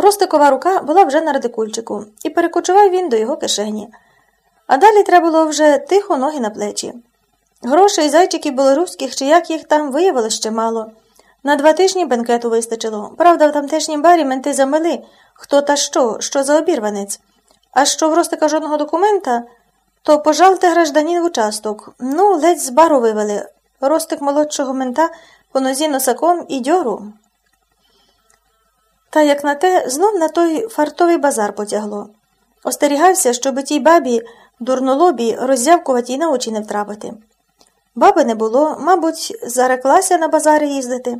Ростикова рука була вже на радикульчику, і перекочував він до його кишені. А далі треба було вже тихо ноги на плечі. Грошей зайчиків білоруських, чи як їх там виявилось ще мало. На два тижні бенкету вистачило. Правда, в тамтешнім барі менти замели, хто та що, що за обірванець. А що в Ростика жодного документа, то пожалте гражданін в участок. Ну, ледь з бару вивели. Ростик молодшого мента по нозі носаком і дьору. Та як на те, знов на той фартовий базар потягло. Остерігався, щоби тій бабі дурнолобі роззявкувати і на очі не втрапити. Баби не було, мабуть, зареклася на базари їздити.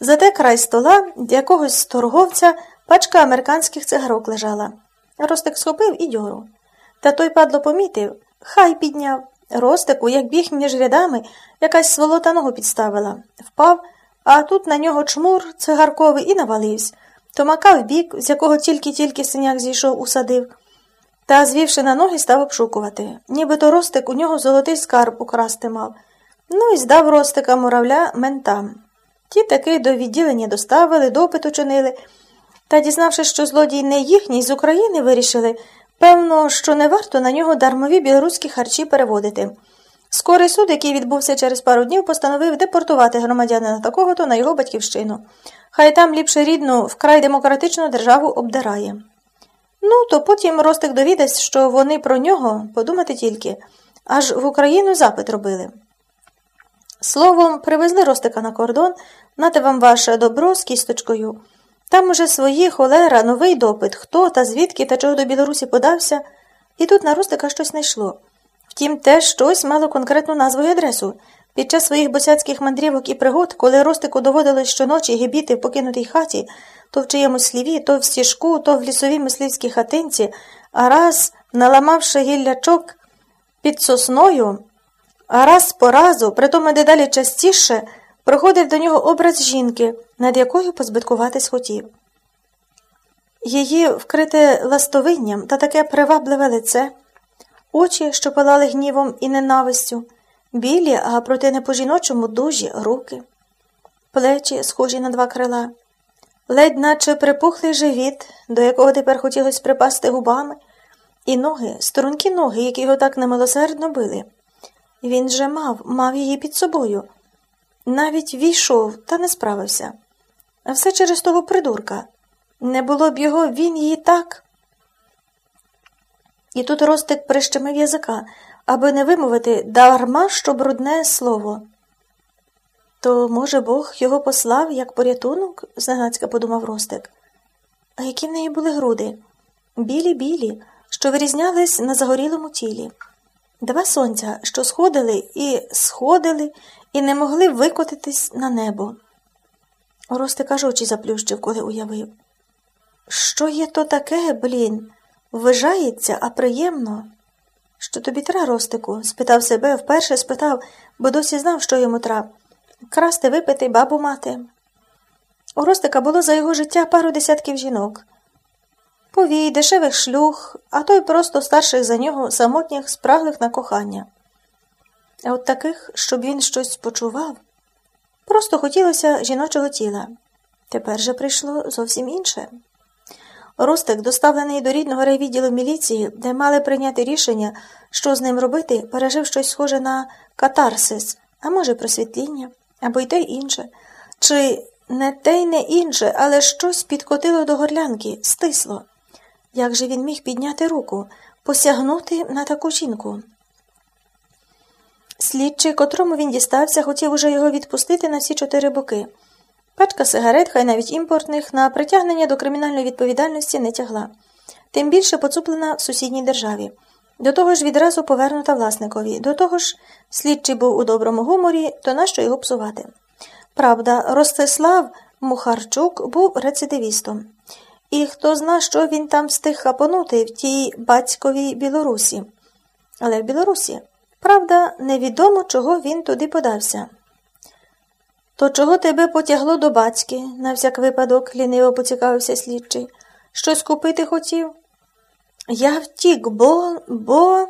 Зате край стола якогось торговця пачка американських цигарок лежала. Ростик схопив і дьору. Та той падло помітив, хай підняв. Ростику, як біг між рядами, якась сволота ногу підставила. Впав, а тут на нього чмур цигарковий і навалився. То макав бік, з якого тільки-тільки синяк зійшов, усадив. Та, звівши на ноги, став обшукувати. Нібито Ростик у нього золотий скарб украсти мав. Ну і здав Ростика муравля ментам. Ті таки до відділення доставили, допит учинили. Та, дізнавшись, що злодій не їхній, з України вирішили, певно, що не варто на нього дармові білоруські харчі переводити. Скорий суд, який відбувся через пару днів, постановив депортувати громадянина такого-то на його батьківщину. Хай там ліпше рідну, вкрай демократичну державу обдирає. Ну, то потім Ростик довідасть, що вони про нього подумати тільки, аж в Україну запит робили. Словом, привезли Ростика на кордон, нате вам ваше добро з кісточкою. Там уже свої холера, новий допит, хто та звідки та чого до Білорусі подався, і тут на Ростика щось не йшло. Втім, теж щось мало конкретну назву і адресу. Під час своїх босяцьких мандрівок і пригод, коли Ростику доводилось щоночі гибіти в покинутій хаті, то в чиємусь сліві, то в стіжку, то в лісовій мисливській хатинці, а раз, наламавши гіллячок під сосною, а раз по разу, притому дедалі частіше, проходив до нього образ жінки, над якою позбиткуватись хотів. Її вкрите ластовинням та таке привабливе лице, очі, що палали гнівом і ненавистю, білі, а проте не по жіночому дужі руки, плечі, схожі на два крила, ледь наче припухлий живіт, до якого тепер хотілося припасти губами, і ноги, стрункі ноги, які його так немилосердно били. Він же мав, мав її під собою. Навіть війшов, та не справився. Все через того придурка. Не було б його, він її так. І тут Ростик прищемив язика, аби не вимовити дарма що брудне слово. То, може, Бог його послав як порятунок? зненацька подумав Ростик. А які в неї були груди? Білі білі, що вирізнялись на загорілому тілі. Два сонця, що сходили і сходили, і не могли викотитись на небо. Ростик аж очі заплющив, коли уявив. Що є то таке, блін? Ввижається, а приємно. Що тобі тра, Ростику? спитав себе, вперше спитав, бо досі знав, що йому трап. Красти, випити, бабу мати. У Ростика було за його життя пару десятків жінок. Повій, дешевих шлюх, а то й просто старших за нього самотніх, спраглих на кохання. А от таких, щоб він щось почував, просто хотілося жіночого тіла. Тепер же прийшло зовсім інше. Ростик, доставлений до рідного райвідділу міліції, де мали прийняти рішення, що з ним робити, пережив щось схоже на катарсис, а може, просвітління, або й те інше. Чи не те й не інше, але щось підкотило до горлянки, стисло. Як же він міг підняти руку, посягнути на таку жінку? Слідчий, котрому він дістався, хотів уже його відпустити на всі чотири боки. Пачка сигарет, хай навіть імпортних, на притягнення до кримінальної відповідальності не тягла, тим більше поцуплена в сусідній державі. До того ж відразу повернута власникові, до того ж, слідчий був у доброму гуморі, то нащо його псувати? Правда, Ростислав Мухарчук був рецидивістом. І хто зна, що він там встиг хапонути в тій батьковій Білорусі. Але в Білорусі, правда, невідомо, чого він туди подався. То чого тебе потягло до батьки, на всяк випадок, ліниво поцікавився слідчий. Щось купити хотів? Я втік, бо, бо.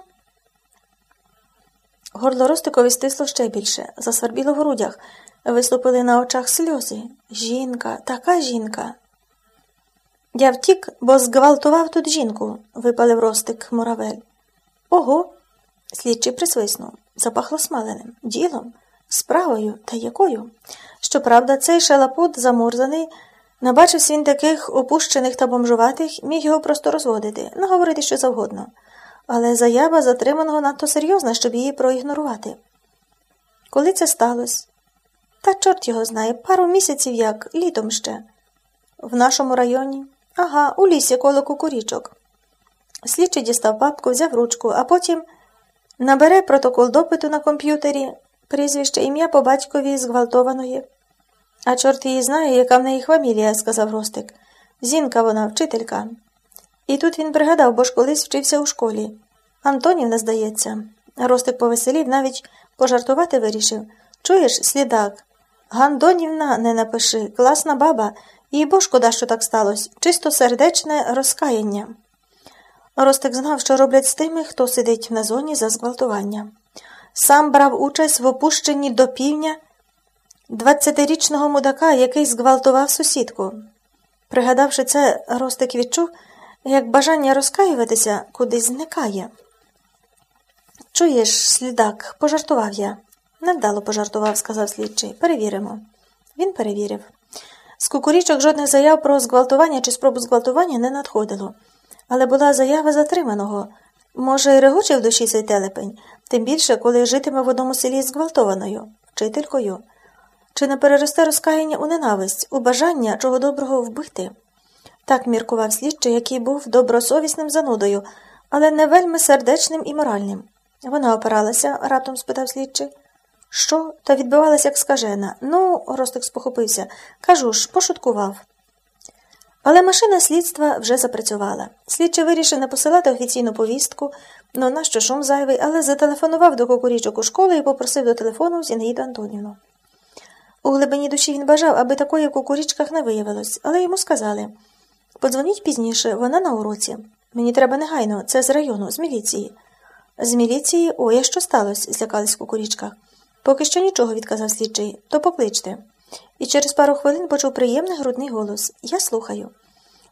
Горло Ростикові стисло ще більше, засвербіло в грудях, виступили на очах сльози. Жінка, така жінка. Я втік, бо зґвалтував тут жінку, випалив ростик муравель. Ого. Слідчий присвиснув. Запахло смаленим. Ділом, справою та якою. Щоправда, цей шалапут замурзаний. Набачився він таких опущених та бомжуватих, міг його просто розводити, наговорити що завгодно. Але заява затриманого надто серйозна, щоб її проігнорувати. Коли це сталося? Та чорт його знає, пару місяців як, літом ще. В нашому районі? Ага, у лісі коло кукурічок. Слідчий дістав папку, взяв ручку, а потім набере протокол допиту на комп'ютері, прізвище, ім'я по батькові зґвалтованої. А чорт її знає, яка в неї фамілія, сказав Ростик. Зінка вона, вчителька. І тут він пригадав, бо ж колись вчився у школі. Антонівна, здається. Ростик повеселів, навіть пожартувати вирішив. Чуєш, слідак? Гандонівна, не напиши, класна баба, їй бо шкода, що так сталося, чисто сердечне розкаяння. Ростик знав, що роблять з тими, хто сидить на зоні за зґвалтування. Сам брав участь в опущенні до півня двадцятирічного мудака, який зґвалтував сусідку. Пригадавши це, Ростик відчув, як бажання розкаюватися кудись зникає. Чуєш, слідак, пожартував я. Невдало пожартував, сказав слідчий. Перевіримо. Він перевірив. З кукурічок жодних заяв про зґвалтування чи спробу зґвалтування не надходило. Але була заява затриманого. Може, й регоче в душі цей телепень, тим більше, коли житиме в одному селі зґвалтованою, вчителькою. Чи не переросте розкаяння у ненависть, у бажання чого доброго вбити? Так міркував слідчий, який був добросовісним занудою, але не вельми сердечним і моральним. Вона опиралася, раптом спитав слідчий. Що? Та відбивалася, як скажена. Ну, Ростик спохопився. Кажу ж, пошуткував. Але машина слідства вже запрацювала. Слідчий вирішив не посилати офіційну повістку, ну нащо шум зайвий, але зателефонував до кукурічок у школу і попросив до телефону Зінаїду Антонівну. У глибині душі він бажав, аби такої в кукурічках не виявилось, але йому сказали подзвоніть пізніше, вона на уроці. Мені треба негайно, це з району, з міліції. З міліції, ой, а що сталося? злякались в кукурічках. Поки що нічого, відказав слідчий, то покличте. І через пару хвилин почув приємний грудний голос Я слухаю.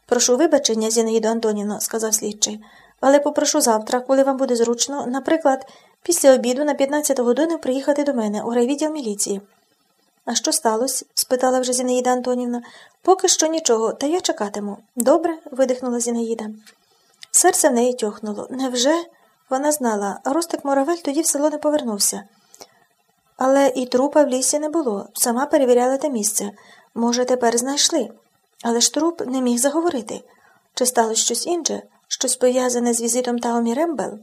Прошу вибачення, Зінаїду Антонівно, сказав слідчий, але попрошу завтра, коли вам буде зручно, наприклад, після обіду на 15 годину приїхати до мене у райвідділ міліції. А що сталося? спитала вже Зінаїда Антонівна. Поки що нічого, та я чекатиму. Добре, видихнула Зінаїда. Серце в неї тьохнуло. Невже? Вона знала, Ростик Моравель тоді в село не повернувся. Але і трупа в лісі не було. Сама перевіряла те місце. Може, тепер знайшли. Але ж труп не міг заговорити. Чи сталося щось інше, щось пов'язане з візитом Таомі Рембел?